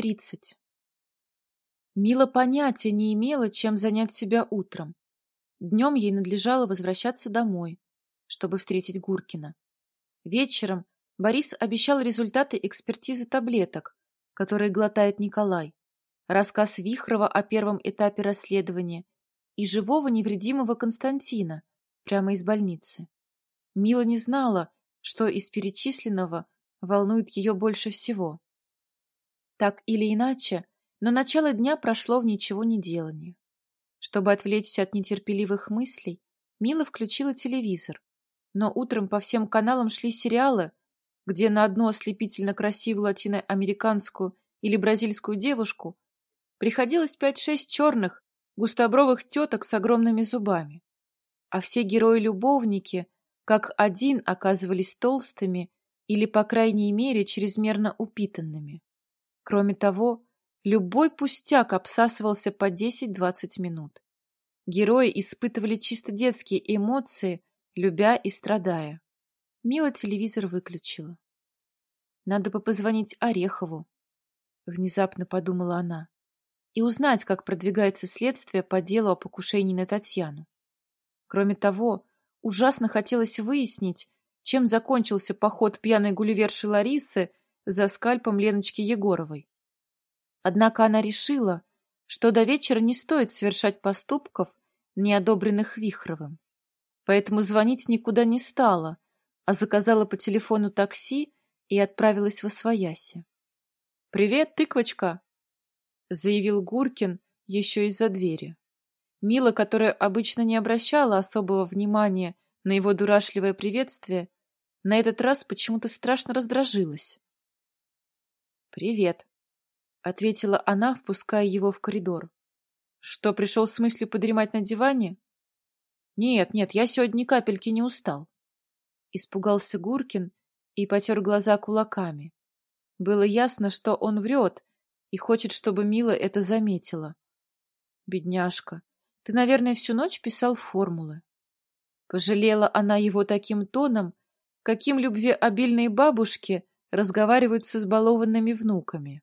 тридцать. Мила понятия не имела, чем занять себя утром. Днем ей надлежало возвращаться домой, чтобы встретить Гуркина. Вечером Борис обещал результаты экспертизы таблеток, которые глотает Николай, рассказ Вихрова о первом этапе расследования и живого невредимого Константина прямо из больницы. Мила не знала, что из перечисленного волнует ее больше всего. Так или иначе, но начало дня прошло в ничего не делании. Чтобы отвлечься от нетерпеливых мыслей, Мила включила телевизор. Но утром по всем каналам шли сериалы, где на одну ослепительно красивую латиноамериканскую или бразильскую девушку приходилось пять-шесть черных, густобровых теток с огромными зубами. А все герои-любовники, как один, оказывались толстыми или, по крайней мере, чрезмерно упитанными. Кроме того, любой пустяк обсасывался по 10-20 минут. Герои испытывали чисто детские эмоции, любя и страдая. Мила телевизор выключила. Надо бы позвонить Орехову, внезапно подумала она, и узнать, как продвигается следствие по делу о покушении на Татьяну. Кроме того, ужасно хотелось выяснить, чем закончился поход пьяной гулливерши Ларисы за скальпом Леночки Егоровой. Однако она решила, что до вечера не стоит совершать поступков, не одобренных Вихровым. Поэтому звонить никуда не стала, а заказала по телефону такси и отправилась в Освояси. «Привет, тыквочка!» — заявил Гуркин еще из-за двери. Мила, которая обычно не обращала особого внимания на его дурашливое приветствие, на этот раз почему-то страшно раздражилась. «Привет», — ответила она, впуская его в коридор. «Что, пришел с мыслью подремать на диване?» «Нет, нет, я сегодня ни капельки не устал». Испугался Гуркин и потер глаза кулаками. Было ясно, что он врет и хочет, чтобы Мила это заметила. «Бедняжка, ты, наверное, всю ночь писал формулы». Пожалела она его таким тоном, каким любвеобильные бабушки разговаривают с избалованными внуками.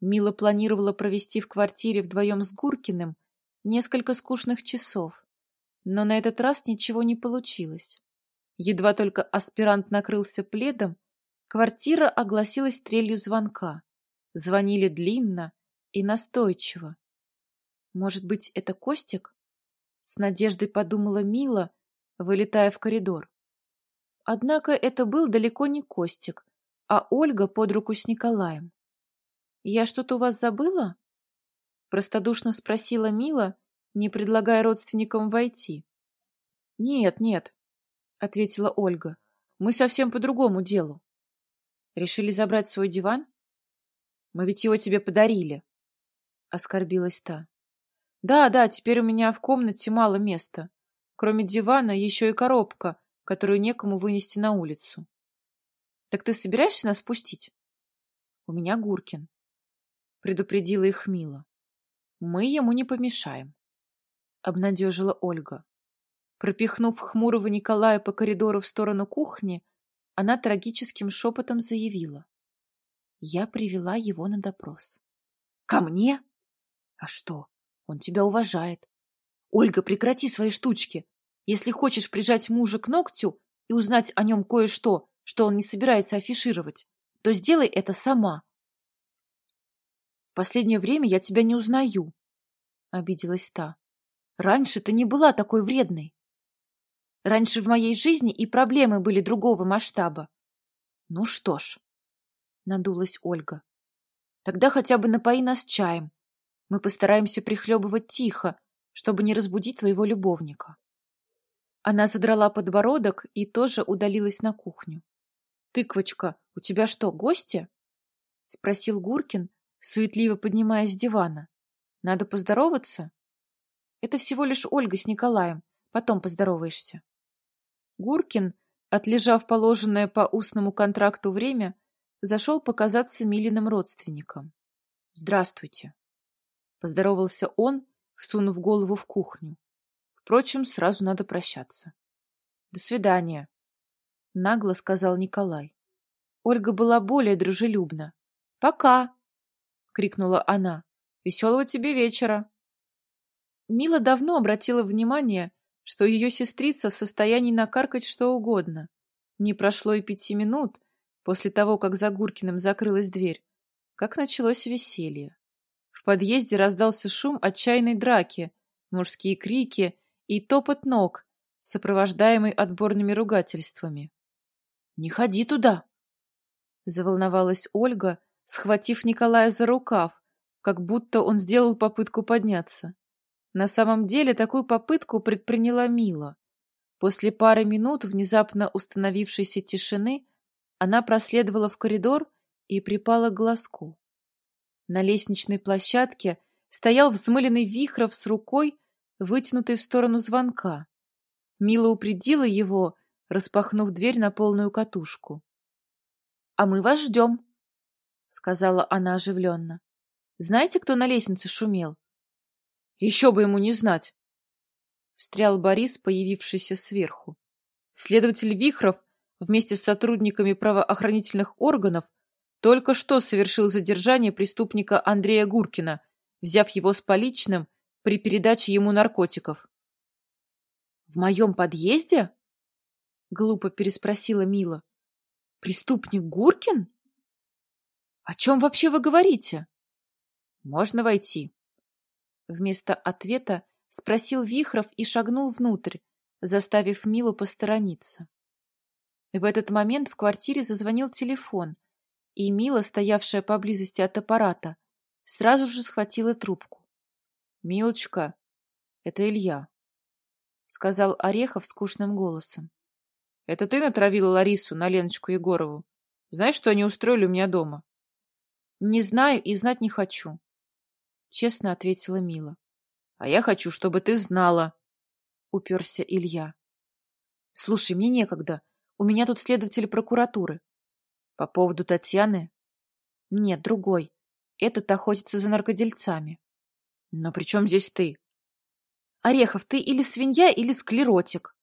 Мила планировала провести в квартире вдвоем с Гуркиным несколько скучных часов, но на этот раз ничего не получилось. Едва только аспирант накрылся пледом, квартира огласилась трелью звонка. Звонили длинно и настойчиво. Может быть, это Костик? С надеждой подумала Мила, вылетая в коридор. Однако это был далеко не Костик, а Ольга под руку с Николаем. «Я что-то у вас забыла?» Простодушно спросила Мила, не предлагая родственникам войти. «Нет, нет», — ответила Ольга. «Мы совсем по другому делу. Решили забрать свой диван? Мы ведь его тебе подарили», — оскорбилась та. «Да, да, теперь у меня в комнате мало места. Кроме дивана еще и коробка, которую некому вынести на улицу. Так ты собираешься нас пустить? У меня Гуркин. Предупредила их Мила. Мы ему не помешаем. Обнадежила Ольга. Пропихнув хмурого Николая по коридору в сторону кухни, она трагическим шепотом заявила. Я привела его на допрос. Ко мне? А что? Он тебя уважает. Ольга, прекрати свои штучки. Если хочешь прижать мужа к ногтю и узнать о нем кое-что, что он не собирается афишировать, то сделай это сама. В последнее время я тебя не узнаю, — обиделась та. Раньше ты не была такой вредной. Раньше в моей жизни и проблемы были другого масштаба. Ну что ж, — надулась Ольга, — тогда хотя бы напои нас чаем. Мы постараемся прихлебывать тихо, чтобы не разбудить твоего любовника. Она задрала подбородок и тоже удалилась на кухню. «Тыквочка, у тебя что, гости?» — спросил Гуркин, суетливо поднимаясь с дивана. «Надо поздороваться?» «Это всего лишь Ольга с Николаем. Потом поздороваешься». Гуркин, отлежав положенное по устному контракту время, зашел показаться Милиным родственникам. «Здравствуйте!» — поздоровался он, всунув голову в кухню. Впрочем, сразу надо прощаться. «До свидания», — нагло сказал Николай. Ольга была более дружелюбна. Пока!» — крикнула она. «Веселого тебе вечера!» Мила давно обратила внимание, что ее сестрица в состоянии накаркать что угодно. Не прошло и пяти минут после того, как за Гуркиным закрылась дверь, как началось веселье. В подъезде раздался шум отчаянной драки, мужские крики и топот ног, сопровождаемый отборными ругательствами. «Не ходи туда!» Заволновалась Ольга, схватив Николая за рукав, как будто он сделал попытку подняться. На самом деле такую попытку предприняла Мила. После пары минут внезапно установившейся тишины она проследовала в коридор и припала к глазку. На лестничной площадке стоял взмыленный Вихров с рукой, вытянутой в сторону звонка. Мила упредила его, распахнув дверь на полную катушку. — А мы вас ждем, — сказала она оживленно. — Знаете, кто на лестнице шумел? — Еще бы ему не знать! — встрял Борис, появившийся сверху. Следователь Вихров вместе с сотрудниками правоохранительных органов только что совершил задержание преступника Андрея Гуркина, взяв его с поличным при передаче ему наркотиков. — В моем подъезде? — глупо переспросила Мила. — Преступник Гуркин? — О чем вообще вы говорите? — Можно войти. Вместо ответа спросил Вихров и шагнул внутрь, заставив Милу посторониться. В этот момент в квартире зазвонил телефон, и Мила, стоявшая поблизости от аппарата, сразу же схватила трубку. «Милочка, это Илья», — сказал Орехов скучным голосом. «Это ты натравила Ларису на Леночку Егорову? Знаешь, что они устроили у меня дома?» «Не знаю и знать не хочу», — честно ответила Мила. «А я хочу, чтобы ты знала», — уперся Илья. «Слушай, мне некогда. У меня тут следователь прокуратуры». «По поводу Татьяны?» «Нет, другой. Этот охотится за наркодельцами». Но при чем здесь ты? Орехов, ты или свинья, или склеротик,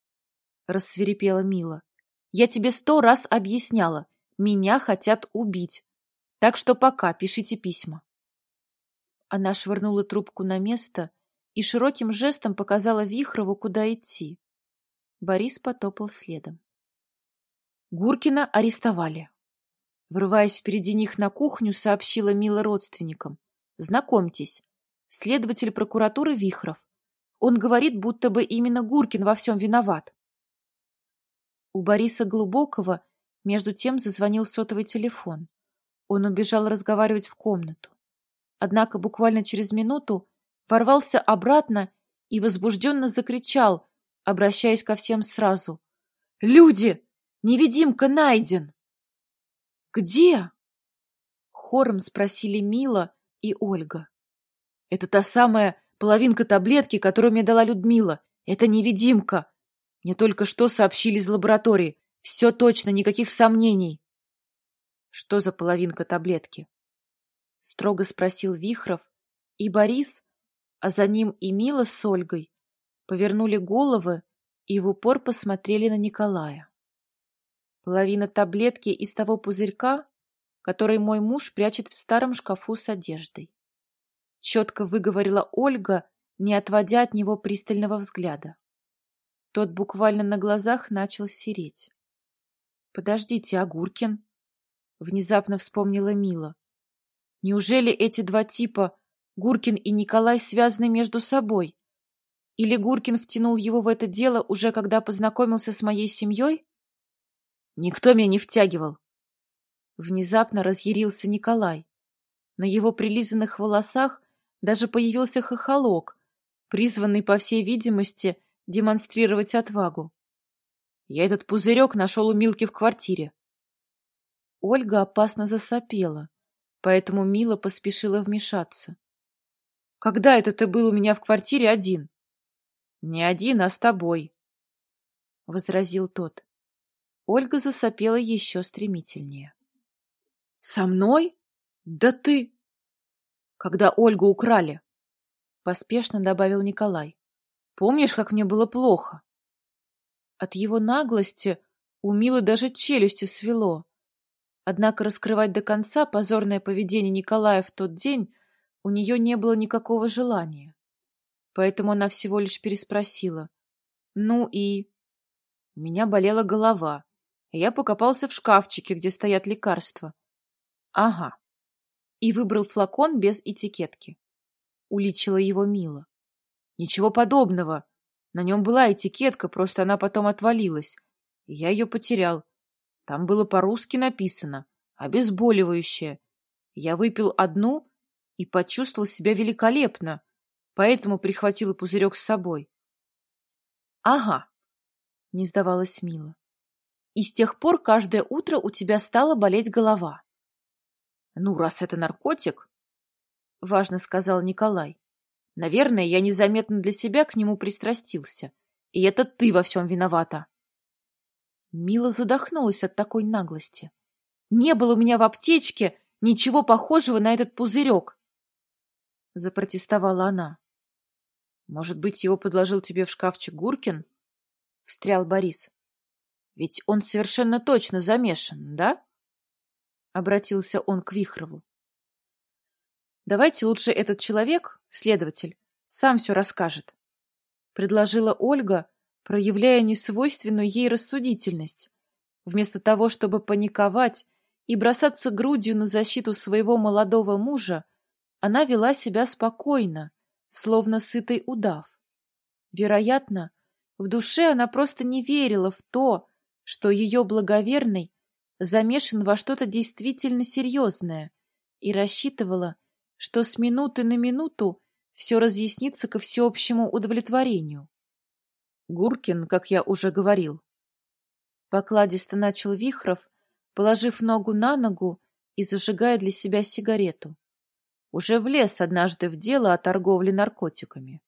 рассверепела Мила. Я тебе сто раз объясняла. Меня хотят убить. Так что пока пишите письма. Она швырнула трубку на место и широким жестом показала Вихрову, куда идти. Борис потопал следом. Гуркина арестовали. Врываясь впереди них на кухню, сообщила Мила родственникам. «Знакомьтесь, следователь прокуратуры Вихров. Он говорит, будто бы именно Гуркин во всем виноват. У Бориса Глубокого между тем зазвонил сотовый телефон. Он убежал разговаривать в комнату. Однако буквально через минуту ворвался обратно и возбужденно закричал, обращаясь ко всем сразу. «Люди! Невидимка найден!» «Где?» Хором спросили Мила и Ольга. Это та самая половинка таблетки, которую мне дала Людмила. Это невидимка. Мне только что сообщили из лаборатории. Все точно, никаких сомнений. Что за половинка таблетки? Строго спросил Вихров, и Борис, а за ним и Мила с Ольгой, повернули головы и в упор посмотрели на Николая. Половина таблетки из того пузырька, который мой муж прячет в старом шкафу с одеждой четко выговорила Ольга, не отводя от него пристального взгляда. Тот буквально на глазах начал сереть. «Подождите, Агуркин!» — внезапно вспомнила Мила. «Неужели эти два типа, Гуркин и Николай, связаны между собой? Или Гуркин втянул его в это дело уже когда познакомился с моей семьей?» «Никто меня не втягивал!» Внезапно разъярился Николай. На его прилизанных волосах даже появился хохолок, призванный, по всей видимости, демонстрировать отвагу. Я этот пузырек нашел у Милки в квартире. Ольга опасно засопела, поэтому Мила поспешила вмешаться. — Когда это ты был у меня в квартире один? — Не один, а с тобой, — возразил тот. Ольга засопела еще стремительнее. — Со мной? Да ты когда Ольгу украли, — поспешно добавил Николай. — Помнишь, как мне было плохо? От его наглости у Милы даже челюсти свело. Однако раскрывать до конца позорное поведение Николая в тот день у нее не было никакого желания. Поэтому она всего лишь переспросила. «Ну и...» У меня болела голова, и я покопался в шкафчике, где стоят лекарства. «Ага». И выбрал флакон без этикетки. Уличила его Мила. «Ничего подобного. На нем была этикетка, просто она потом отвалилась. И я ее потерял. Там было по-русски написано. Обезболивающее. Я выпил одну и почувствовал себя великолепно, поэтому прихватила пузырек с собой. — Ага, — не сдавалась Мила. — И с тех пор каждое утро у тебя стала болеть голова. — Ну, раз это наркотик, — важно сказал Николай, — наверное, я незаметно для себя к нему пристрастился. И это ты во всем виновата. Мила задохнулась от такой наглости. Не было у меня в аптечке ничего похожего на этот пузырек. Запротестовала она. Может быть, его подложил тебе в шкафчик Гуркин? Встрял Борис. Ведь он совершенно точно замешан, да? Обратился он к Вихрову. Давайте лучше этот человек, следователь, сам все расскажет. Предложила Ольга, проявляя несвойственную ей рассудительность. Вместо того, чтобы паниковать и бросаться грудью на защиту своего молодого мужа, она вела себя спокойно, словно сытый удав. Вероятно, в душе она просто не верила в то, что ее благоверный замешан во что-то действительно серьезное и рассчитывала, что с минуты на минуту все разъяснится ко всеобщему удовлетворению. Гуркин, как я уже говорил. Покладисто начал Вихров, положив ногу на ногу и зажигая для себя сигарету. Уже влез однажды в дело о торговле наркотиками.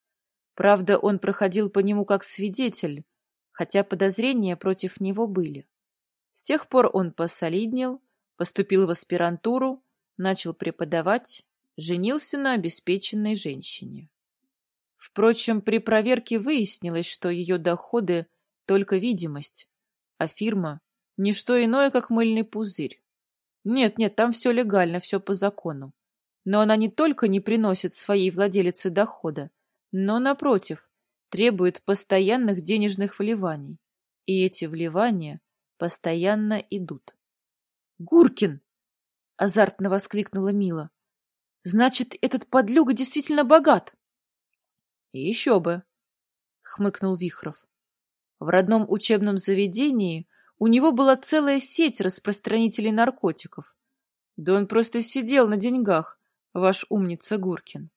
Правда, он проходил по нему как свидетель, хотя подозрения против него были. С тех пор он посолиднел, поступил в аспирантуру, начал преподавать, женился на обеспеченной женщине. Впрочем, при проверке выяснилось, что ее доходы — только видимость, а фирма — не что иное, как мыльный пузырь. Нет-нет, там все легально, все по закону. Но она не только не приносит своей владелице дохода, но, напротив, требует постоянных денежных вливаний. И эти вливания постоянно идут. «Гуркин!» — азартно воскликнула Мила. «Значит, этот подлюга действительно богат!» Еще бы, хмыкнул Вихров. В родном учебном заведении у него была целая сеть распространителей наркотиков. Да он просто сидел на деньгах, ваш умница Гуркин.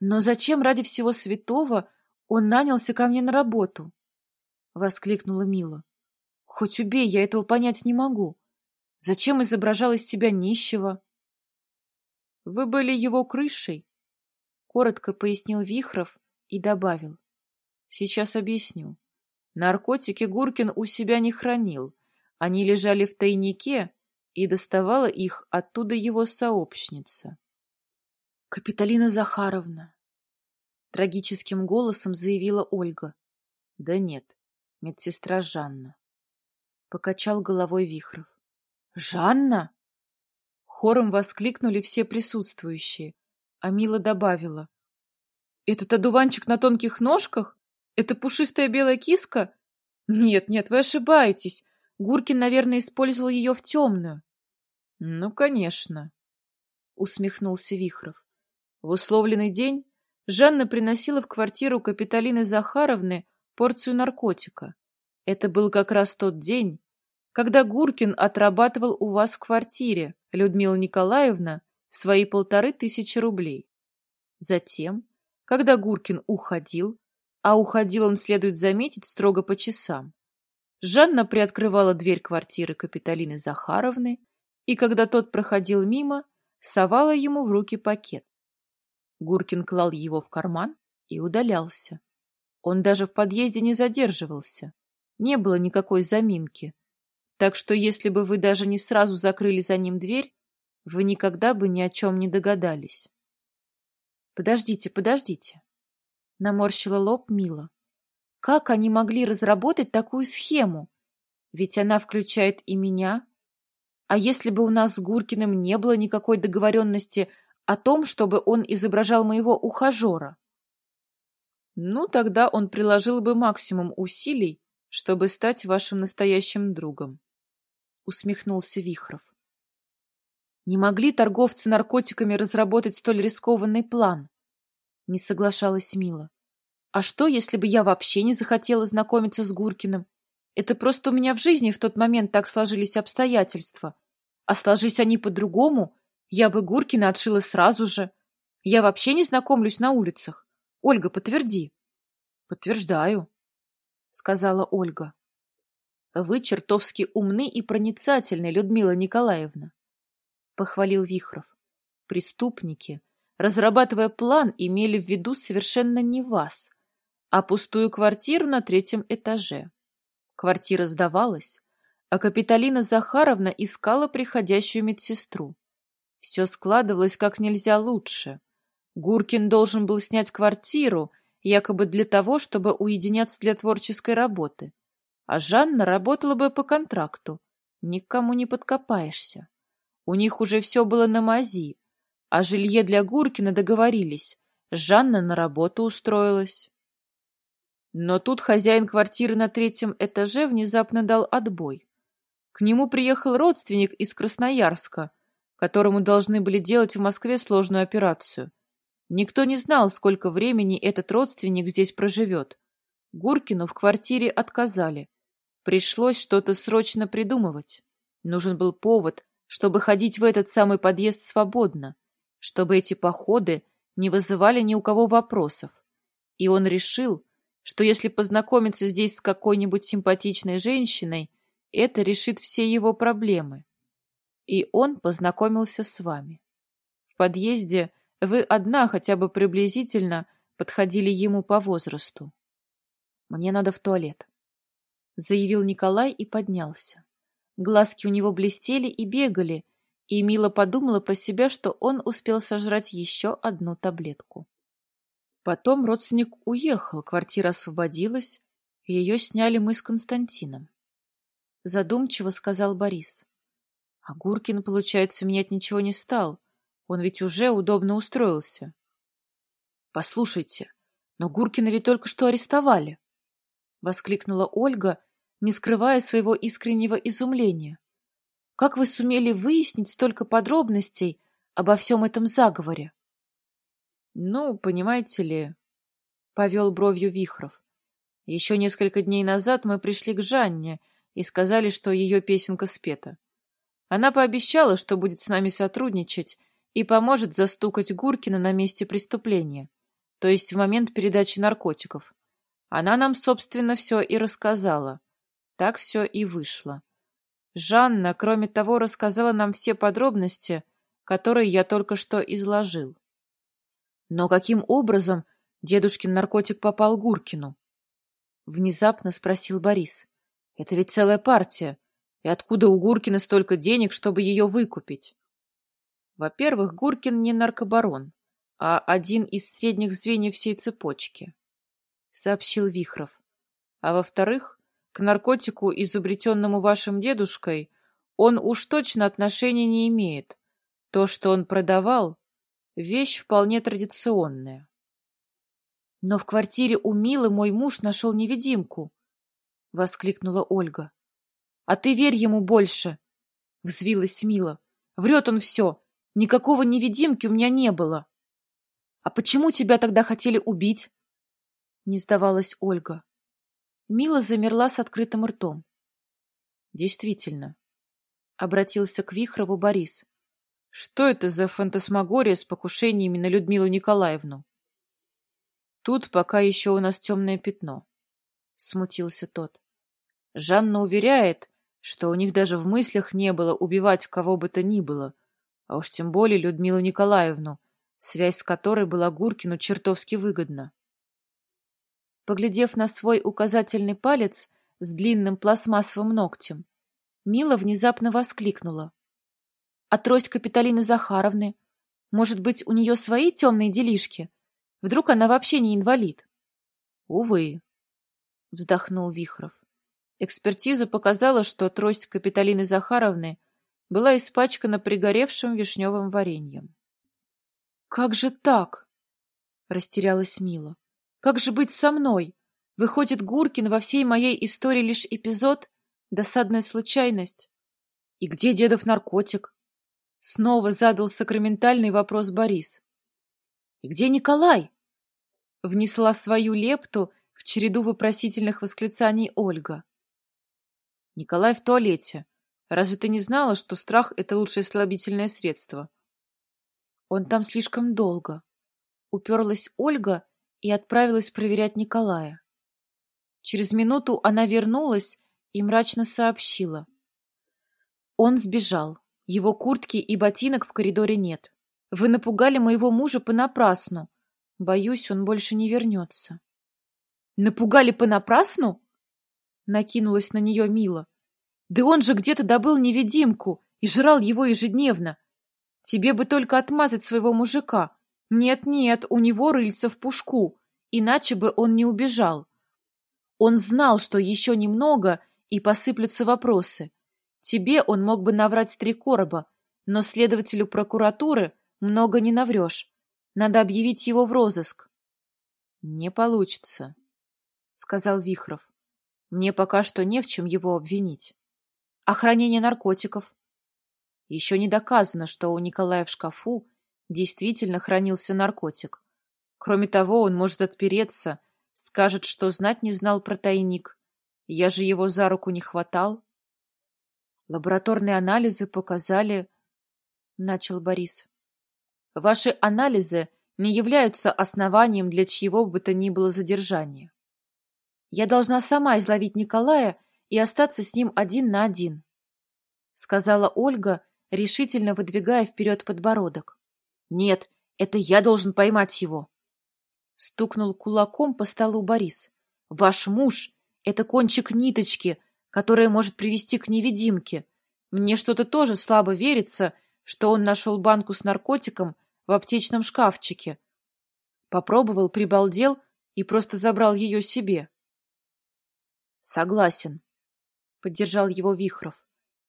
Но зачем ради всего святого он нанялся ко мне на работу? Воскликнула Мила. Хоть убей, я этого понять не могу. Зачем изображал из себя нищего? Вы были его крышей, Коротко пояснил Вихров и добавил. Сейчас объясню. Наркотики Гуркин у себя не хранил. Они лежали в тайнике, и доставала их оттуда его сообщница. «Капиталина Захаровна!» Трагическим голосом заявила Ольга. «Да нет, медсестра Жанна». Покачал головой Вихров. «Жанна?» Хором воскликнули все присутствующие, а Мила добавила. «Этот одуванчик на тонких ножках? Это пушистая белая киска? Нет, нет, вы ошибаетесь. Гуркин, наверное, использовал ее в темную». «Ну, конечно», — усмехнулся Вихров. В условленный день Жанна приносила в квартиру Капиталины Захаровны порцию наркотика. Это был как раз тот день, когда Гуркин отрабатывал у вас в квартире, Людмила Николаевна, свои полторы тысячи рублей. Затем, когда Гуркин уходил, а уходил он, следует заметить, строго по часам, Жанна приоткрывала дверь квартиры Капиталины Захаровны, и когда тот проходил мимо, совала ему в руки пакет. Гуркин клал его в карман и удалялся. Он даже в подъезде не задерживался. Не было никакой заминки. Так что если бы вы даже не сразу закрыли за ним дверь, вы никогда бы ни о чем не догадались. Подождите, подождите. Наморщила лоб Мила. Как они могли разработать такую схему? Ведь она включает и меня. А если бы у нас с Гуркиным не было никакой договоренности о том, чтобы он изображал моего ухажера? Ну, тогда он приложил бы максимум усилий, чтобы стать вашим настоящим другом. Усмехнулся Вихров. Не могли торговцы наркотиками разработать столь рискованный план? Не соглашалась Мила. А что, если бы я вообще не захотела знакомиться с Гуркиным? Это просто у меня в жизни в тот момент так сложились обстоятельства. А сложись они по-другому, я бы Гуркина отшила сразу же. Я вообще не знакомлюсь на улицах. Ольга, подтверди. Подтверждаю, сказала Ольга. Вы чертовски умны и проницательны, Людмила Николаевна, похвалил Вихров. Преступники, разрабатывая план, имели в виду совершенно не вас, а пустую квартиру на третьем этаже. Квартира сдавалась, а Капиталина Захаровна искала приходящую медсестру. Все складывалось как нельзя лучше. Гуркин должен был снять квартиру, якобы для того, чтобы уединяться для творческой работы. А Жанна работала бы по контракту. Никому не подкопаешься. У них уже все было на мази. а жилье для Гуркина договорились. Жанна на работу устроилась. Но тут хозяин квартиры на третьем этаже внезапно дал отбой. К нему приехал родственник из Красноярска, которому должны были делать в Москве сложную операцию. Никто не знал, сколько времени этот родственник здесь проживет. Гуркину в квартире отказали. Пришлось что-то срочно придумывать. Нужен был повод, чтобы ходить в этот самый подъезд свободно, чтобы эти походы не вызывали ни у кого вопросов. И он решил, что если познакомиться здесь с какой-нибудь симпатичной женщиной, это решит все его проблемы. И он познакомился с вами. В подъезде вы одна хотя бы приблизительно подходили ему по возрасту. Мне надо в туалет, заявил Николай и поднялся. Глазки у него блестели и бегали, и Мила подумала про себя, что он успел сожрать еще одну таблетку. Потом родственник уехал, квартира освободилась, и ее сняли мы с Константином. Задумчиво сказал Борис. А Гуркин, получается, менять ничего не стал. Он ведь уже удобно устроился. Послушайте, но Гуркина ведь только что арестовали. Воскликнула Ольга, не скрывая своего искреннего изумления. Как вы сумели выяснить столько подробностей обо всем этом заговоре? Ну, понимаете ли, повел бровью Вихров. Еще несколько дней назад мы пришли к Жанне и сказали, что ее песенка спета. Она пообещала, что будет с нами сотрудничать и поможет застукать Гуркина на месте преступления, то есть в момент передачи наркотиков. Она нам, собственно, все и рассказала. Так все и вышло. Жанна, кроме того, рассказала нам все подробности, которые я только что изложил. Но каким образом дедушкин наркотик попал Гуркину? Внезапно спросил Борис. Это ведь целая партия. И откуда у Гуркина столько денег, чтобы ее выкупить? Во-первых, Гуркин не наркобарон, а один из средних звеньев всей цепочки, сообщил Вихров. А во-вторых, к наркотику, изобретенному вашим дедушкой, он уж точно отношения не имеет. То, что он продавал, Вещь вполне традиционная. Но в квартире у Милы мой муж нашел невидимку, — воскликнула Ольга. — А ты верь ему больше, — взвилась Мила. — Врет он все. Никакого невидимки у меня не было. — А почему тебя тогда хотели убить? — не сдавалась Ольга. Мила замерла с открытым ртом. — Действительно, — обратился к Вихрову Борис. Что это за фантасмагория с покушениями на Людмилу Николаевну? Тут пока еще у нас темное пятно, — смутился тот. Жанна уверяет, что у них даже в мыслях не было убивать кого бы то ни было, а уж тем более Людмилу Николаевну, связь с которой была Гуркину чертовски выгодна. Поглядев на свой указательный палец с длинным пластмассовым ногтем, Мила внезапно воскликнула. А трость Капиталины Захаровны? Может быть, у нее свои темные делишки? Вдруг она вообще не инвалид? Увы, вздохнул Вихров. Экспертиза показала, что трость Капиталины Захаровны была испачкана пригоревшим вишневым вареньем. «Как же так?» — растерялась Мила. «Как же быть со мной? Выходит, Гуркин во всей моей истории лишь эпизод, досадная случайность. И где дедов наркотик?» Снова задал сакраментальный вопрос Борис. «И где Николай?» Внесла свою лепту в череду вопросительных восклицаний Ольга. «Николай в туалете. Разве ты не знала, что страх — это лучшее слабительное средство?» «Он там слишком долго». Уперлась Ольга и отправилась проверять Николая. Через минуту она вернулась и мрачно сообщила. Он сбежал. Его куртки и ботинок в коридоре нет. Вы напугали моего мужа понапрасну. Боюсь, он больше не вернется. Напугали понапрасну? Накинулась на нее Мила. Да он же где-то добыл невидимку и жрал его ежедневно. Тебе бы только отмазать своего мужика. Нет-нет, у него рыльца в пушку, иначе бы он не убежал. Он знал, что еще немного, и посыплются вопросы. Тебе он мог бы наврать три короба, но следователю прокуратуры много не наврешь. Надо объявить его в розыск. — Не получится, — сказал Вихров. — Мне пока что не в чем его обвинить. А хранение наркотиков? Еще не доказано, что у Николая в шкафу действительно хранился наркотик. Кроме того, он может отпереться, скажет, что знать не знал про тайник. Я же его за руку не хватал. Лабораторные анализы показали... Начал Борис. Ваши анализы не являются основанием для чьего бы то ни было задержания. Я должна сама изловить Николая и остаться с ним один на один, — сказала Ольга, решительно выдвигая вперед подбородок. — Нет, это я должен поймать его. Стукнул кулаком по столу Борис. — Ваш муж — это кончик ниточки, которая может привести к невидимке. Мне что-то тоже слабо верится, что он нашел банку с наркотиком в аптечном шкафчике. Попробовал, прибалдел и просто забрал ее себе. — Согласен, поддержал его Вихров.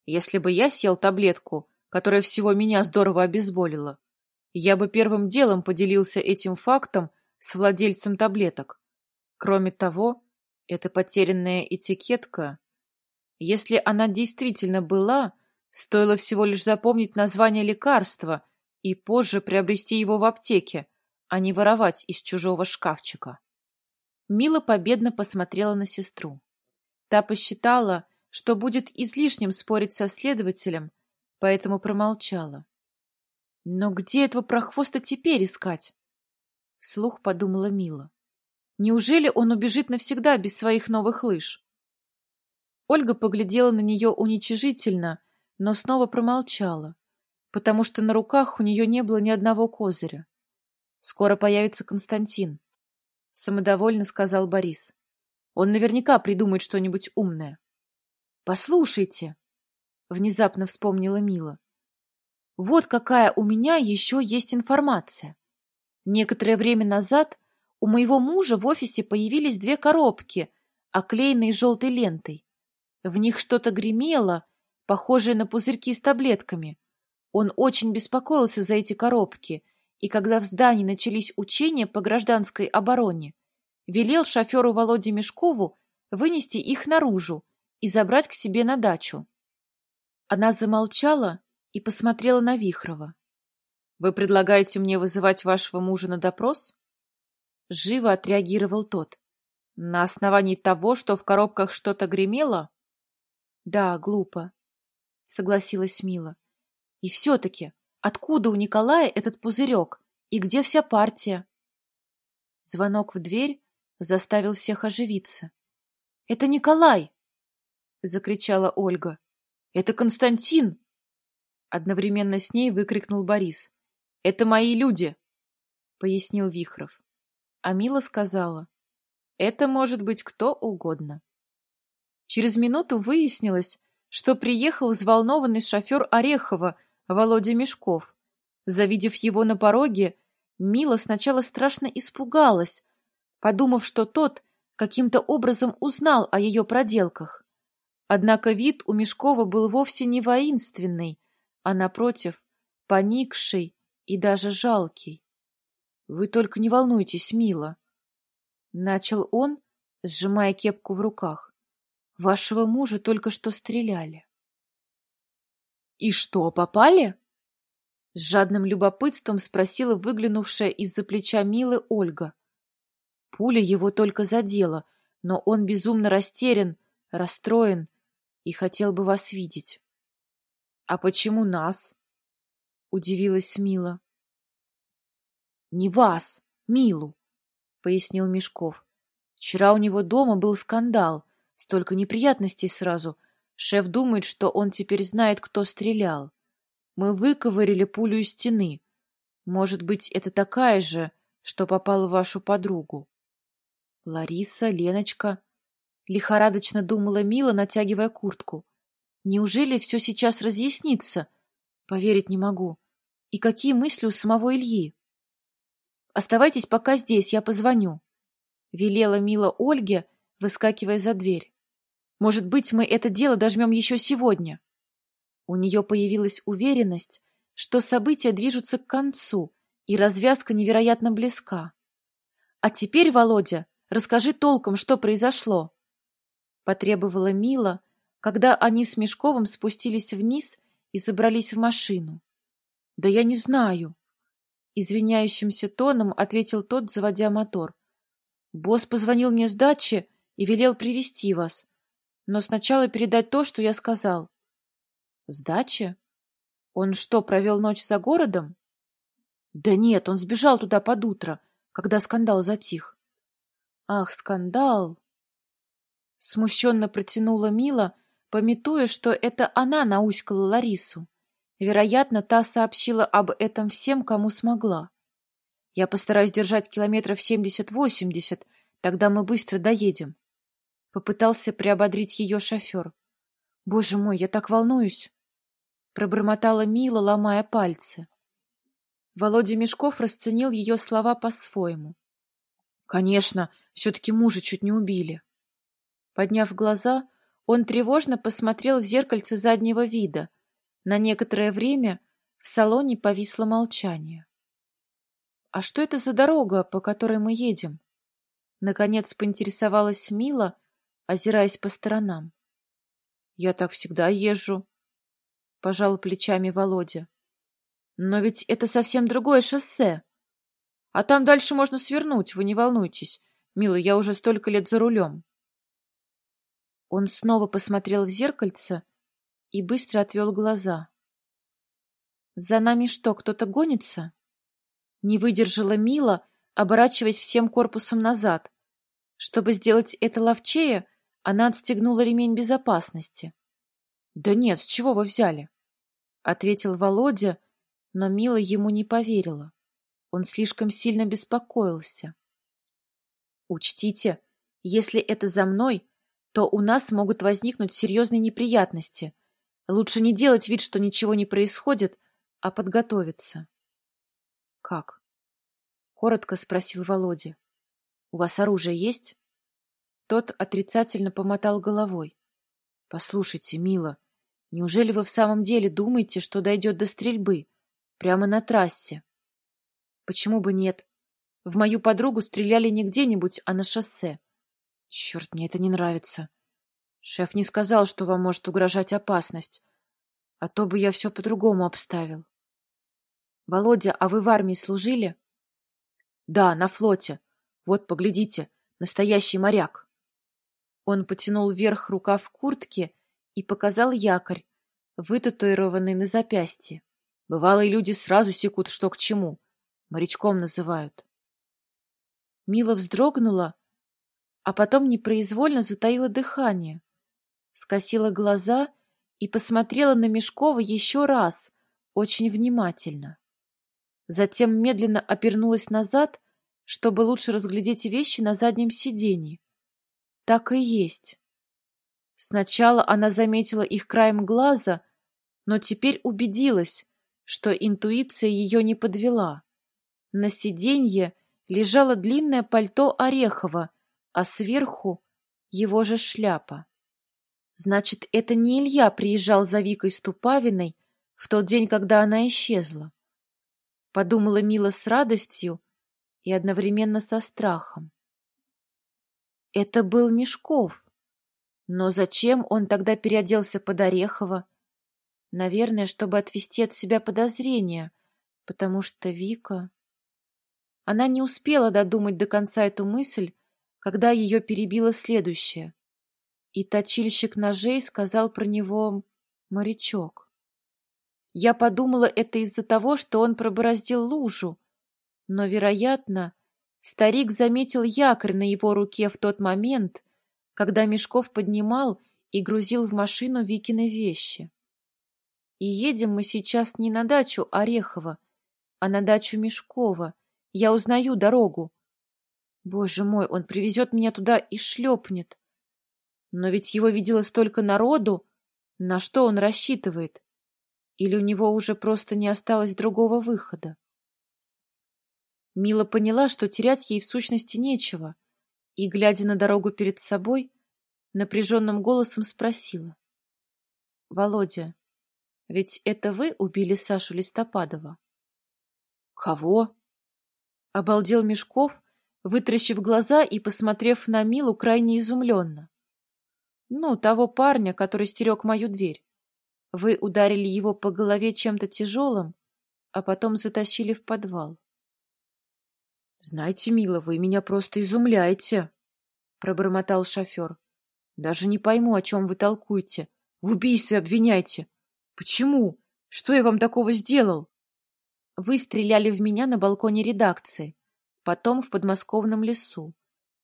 Если бы я съел таблетку, которая всего меня здорово обезболила, я бы первым делом поделился этим фактом с владельцем таблеток. Кроме того, эта потерянная этикетка, если она действительно была, стоило всего лишь запомнить название лекарства и позже приобрести его в аптеке, а не воровать из чужого шкафчика. Мила победно посмотрела на сестру. Та посчитала, что будет излишним спорить со следователем, поэтому промолчала. Но где этого прохвоста теперь искать? Вслух подумала Мила. Неужели он убежит навсегда без своих новых лыж? Ольга поглядела на нее уничижительно, но снова промолчала, потому что на руках у нее не было ни одного козыря. Скоро появится Константин, самодовольно сказал Борис. Он наверняка придумает что-нибудь умное. Послушайте, внезапно вспомнила Мила. Вот какая у меня еще есть информация. Некоторое время назад у моего мужа в офисе появились две коробки, оклеенные желтой лентой. В них что-то гремело, похожее на пузырьки с таблетками. Он очень беспокоился за эти коробки, и когда в здании начались учения по гражданской обороне, велел шоферу Володе Мешкову вынести их наружу и забрать к себе на дачу. Она замолчала и посмотрела на Вихрова. «Вы предлагаете мне вызывать вашего мужа на допрос?» Живо отреагировал тот. «На основании того, что в коробках что-то гремело?» «Да, глупо», — согласилась Мила. «И все-таки, откуда у Николая этот пузырек? И где вся партия?» Звонок в дверь заставил всех оживиться. «Это Николай!» — закричала Ольга. «Это Константин!» Одновременно с ней выкрикнул Борис. «Это мои люди!» — пояснил Вихров. А Мила сказала. «Это может быть кто угодно». Через минуту выяснилось, что приехал взволнованный шофер Орехова Володя Мешков. Завидев его на пороге, Мила сначала страшно испугалась, подумав, что тот каким-то образом узнал о ее проделках. Однако вид у Мешкова был вовсе не воинственный, а напротив, поникший и даже жалкий. «Вы только не волнуйтесь, мила!» Начал он, сжимая кепку в руках. «Вашего мужа только что стреляли». «И что, попали?» С жадным любопытством спросила выглянувшая из-за плеча Милы Ольга. Пуля его только задела, но он безумно растерян, расстроен и хотел бы вас видеть. — А почему нас? — удивилась Мила. — Не вас, Милу, — пояснил Мешков. Вчера у него дома был скандал, столько неприятностей сразу. Шеф думает, что он теперь знает, кто стрелял. Мы выковырили пулю из стены. Может быть, это такая же, что попала в вашу подругу. Лариса, Леночка. Лихорадочно думала Мила, натягивая куртку. Неужели все сейчас разъяснится? Поверить не могу. И какие мысли у самого Ильи? Оставайтесь пока здесь, я позвоню. Велела Мила Ольге, выскакивая за дверь. Может быть, мы это дело дожмем еще сегодня. У нее появилась уверенность, что события движутся к концу, и развязка невероятно близка. А теперь, Володя, Расскажи толком, что произошло. Потребовала Мила, когда они с Мешковым спустились вниз и забрались в машину. Да я не знаю. Извиняющимся тоном ответил тот, заводя мотор. Босс позвонил мне с дачи и велел привести вас. Но сначала передать то, что я сказал. С дачи? Он что, провел ночь за городом? Да нет, он сбежал туда под утро, когда скандал затих. Ах, скандал! Смущенно протянула Мила, пометуя, что это она науськала Ларису. Вероятно, та сообщила об этом всем, кому смогла. Я постараюсь держать километров семьдесят-восемьдесят, тогда мы быстро доедем. Попытался приободрить ее шофер. Боже мой, я так волнуюсь! Пробормотала Мила, ломая пальцы. Володя Мешков расценил ее слова по-своему. Конечно, все-таки мужа чуть не убили. Подняв глаза, он тревожно посмотрел в зеркальце заднего вида. На некоторое время в салоне повисло молчание. «А что это за дорога, по которой мы едем?» Наконец поинтересовалась Мила, озираясь по сторонам. «Я так всегда езжу», — пожал плечами Володя. «Но ведь это совсем другое шоссе. А там дальше можно свернуть, вы не волнуйтесь. Мила, я уже столько лет за рулем. Он снова посмотрел в зеркальце и быстро отвел глаза. «За нами что, кто-то гонится?» Не выдержала Мила, оборачиваясь всем корпусом назад. Чтобы сделать это ловчее, она отстегнула ремень безопасности. «Да нет, с чего вы взяли?» — ответил Володя, но Мила ему не поверила. Он слишком сильно беспокоился. Учтите, если это за мной, то у нас могут возникнуть серьезные неприятности. Лучше не делать вид, что ничего не происходит, а подготовиться. — Как? — коротко спросил Володя. — У вас оружие есть? Тот отрицательно помотал головой. — Послушайте, мила, неужели вы в самом деле думаете, что дойдет до стрельбы? Прямо на трассе? Почему бы нет? В мою подругу стреляли не где-нибудь, а на шоссе. Черт, мне это не нравится. Шеф не сказал, что вам может угрожать опасность. А то бы я все по-другому обставил. Володя, а вы в армии служили? Да, на флоте. Вот, поглядите, настоящий моряк. Он потянул вверх рукав куртки и показал якорь, вытатуированный на запястье. Бывалые люди сразу секут, что к чему. Морячком называют. Мила вздрогнула, а потом непроизвольно затаила дыхание, скосила глаза и посмотрела на Мешкова еще раз, очень внимательно. Затем медленно обернулась назад, чтобы лучше разглядеть вещи на заднем сиденье. Так и есть. Сначала она заметила их краем глаза, но теперь убедилась, что интуиция ее не подвела. На сиденье лежало длинное пальто Орехова, а сверху его же шляпа. Значит, это не Илья приезжал за Викой Ступавиной в тот день, когда она исчезла. Подумала Мила с радостью и одновременно со страхом. Это был Мешков. Но зачем он тогда переоделся под Орехова? Наверное, чтобы отвести от себя подозрения, потому что Вика... Она не успела додумать до конца эту мысль, когда ее перебило следующее. И точильщик ножей сказал про него «морячок». Я подумала, это из-за того, что он пробороздил лужу, но, вероятно, старик заметил якорь на его руке в тот момент, когда Мешков поднимал и грузил в машину Викины вещи. И едем мы сейчас не на дачу Орехова, а на дачу Мешкова. Я узнаю дорогу. Боже мой, он привезет меня туда и шлепнет. Но ведь его видело столько народу. На что он рассчитывает? Или у него уже просто не осталось другого выхода? Мила поняла, что терять ей в сущности нечего, и, глядя на дорогу перед собой, напряженным голосом спросила. — Володя, ведь это вы убили Сашу Листопадова? — Кого? — обалдел Мешков, вытращив глаза и посмотрев на Милу крайне изумленно. — Ну, того парня, который стерег мою дверь. Вы ударили его по голове чем-то тяжелым, а потом затащили в подвал. «Знаете, мила, вы меня просто изумляете», — пробормотал шофер. «Даже не пойму, о чем вы толкуете. В убийстве обвиняйте. Почему? Что я вам такого сделал?» «Вы стреляли в меня на балконе редакции, потом в подмосковном лесу.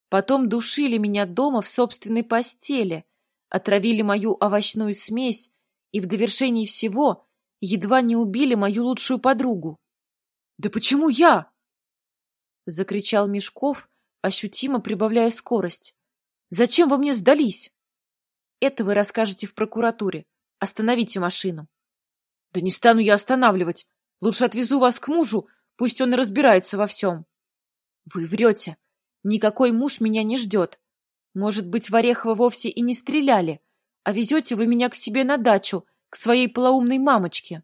Потом душили меня дома в собственной постели, отравили мою овощную смесь и в довершении всего едва не убили мою лучшую подругу». «Да почему я?» — закричал Мешков, ощутимо прибавляя скорость. «Зачем вы мне сдались?» «Это вы расскажете в прокуратуре. Остановите машину». «Да не стану я останавливать. Лучше отвезу вас к мужу, пусть он и разбирается во всем». «Вы врете. Никакой муж меня не ждет. Может быть, в Орехово вовсе и не стреляли, а везете вы меня к себе на дачу, к своей полоумной мамочке».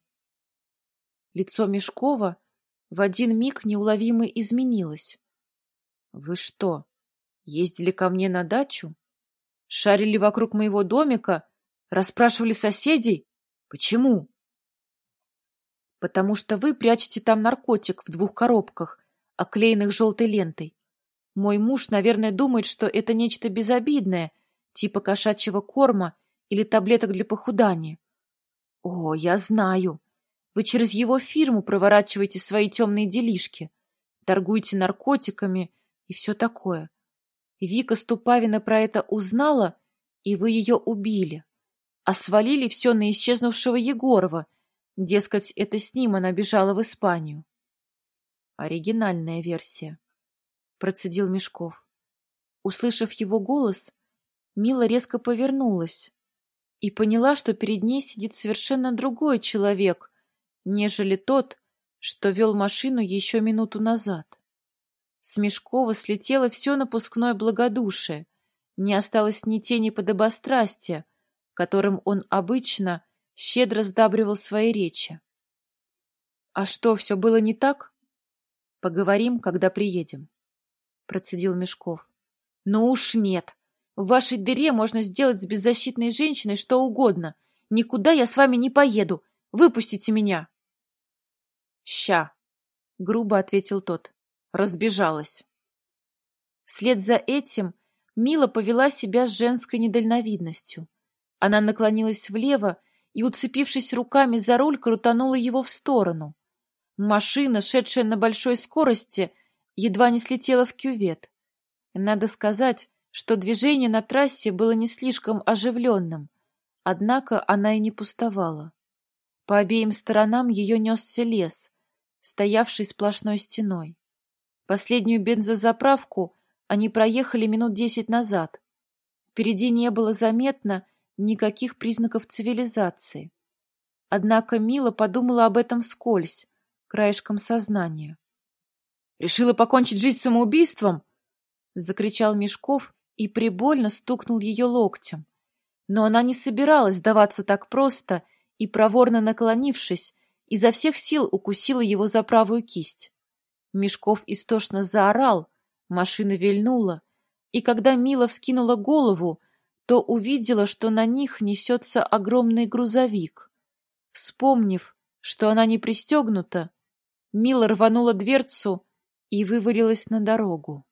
Лицо Мешкова в один миг неуловимо изменилось. «Вы что, ездили ко мне на дачу? Шарили вокруг моего домика? Расспрашивали соседей? Почему?» «Потому что вы прячете там наркотик в двух коробках, оклеенных желтой лентой. Мой муж, наверное, думает, что это нечто безобидное, типа кошачьего корма или таблеток для похудания. О, я знаю. Вы через его фирму проворачиваете свои темные делишки, торгуете наркотиками и все такое. Вика Ступавина про это узнала, и вы ее убили. А свалили все на исчезнувшего Егорова. Дескать, это с ним она бежала в Испанию. Оригинальная версия, процедил Мешков. Услышав его голос, Мила резко повернулась и поняла, что перед ней сидит совершенно другой человек, нежели тот, что вел машину еще минуту назад. С Мешкова слетело все напускное благодушие, не осталось ни тени подобострастия, которым он обычно щедро сдабривал свои речи. «А что, все было не так?» «Поговорим, когда приедем», — процедил Мешков. «Ну уж нет. В вашей дыре можно сделать с беззащитной женщиной что угодно. Никуда я с вами не поеду. Выпустите меня!» «Ща!» — грубо ответил тот. Разбежалась. Вслед за этим Мила повела себя с женской недальновидностью. Она наклонилась влево и, уцепившись руками за руль, крутанула его в сторону. Машина, шедшая на большой скорости, едва не слетела в кювет. Надо сказать, что движение на трассе было не слишком оживленным, однако она и не пустовала. По обеим сторонам ее несся лес, стоявший сплошной стеной. Последнюю бензозаправку они проехали минут десять назад. Впереди не было заметно никаких признаков цивилизации. Однако Мила подумала об этом вскользь, краешком сознания. «Решила покончить жизнь самоубийством?» — закричал Мешков и прибольно стукнул ее локтем. Но она не собиралась сдаваться так просто и, проворно наклонившись, изо всех сил укусила его за правую кисть. Мешков истошно заорал, машина вильнула, и когда Мила вскинула голову, то увидела, что на них несется огромный грузовик. Вспомнив, что она не пристегнута, Мила рванула дверцу и вывалилась на дорогу.